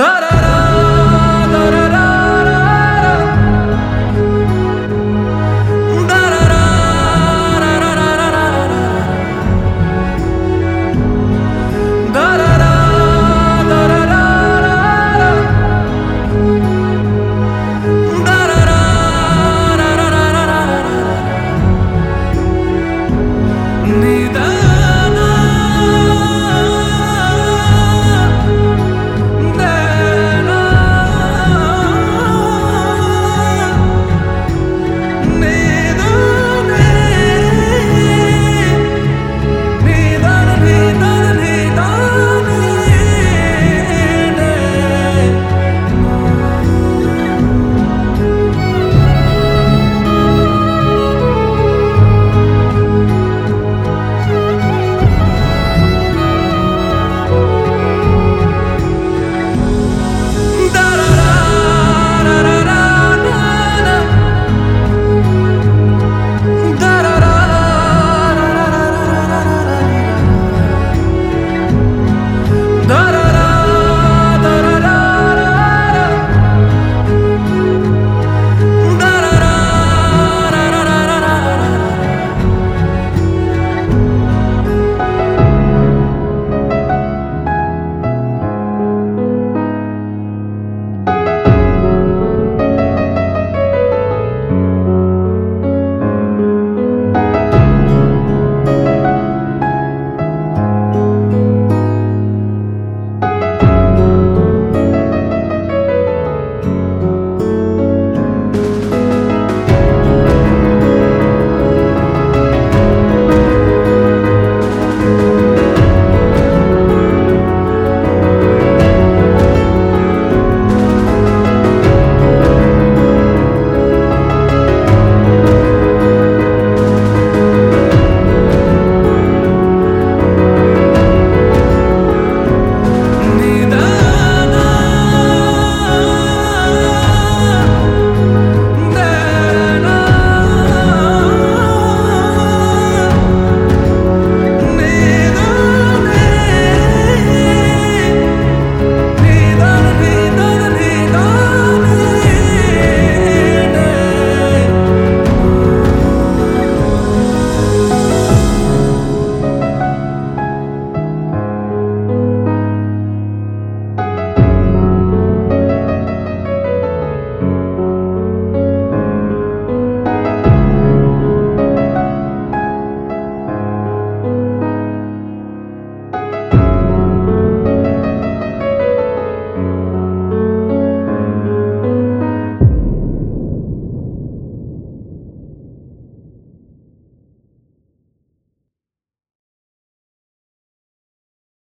Da da